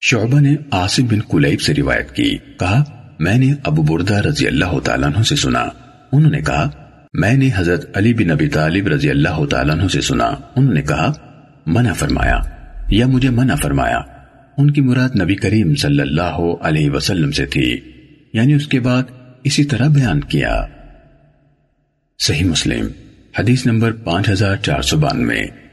شعبہ نے آصف بن قلیب سے روایت کی، کہا، میں نے ابو بردہ رضی اللہ تعالیٰ عنہ سے سنا۔ انہوں نے کہا، میں نے حضرت علی بن ابی طالب رضی اللہ تعالیٰ عنہ سے سنا۔ انہوں نے کہا، منع فرمایا، یا مجھے منع فرمایا۔ ان کی مراد نبی کریم صلی اللہ علیہ وسلم سے تھی۔ یعنی اس کے بعد اسی طرح بیان کیا۔ صحیح مسلم، حدیث نمبر پانچ ہزار چار سو بانوے۔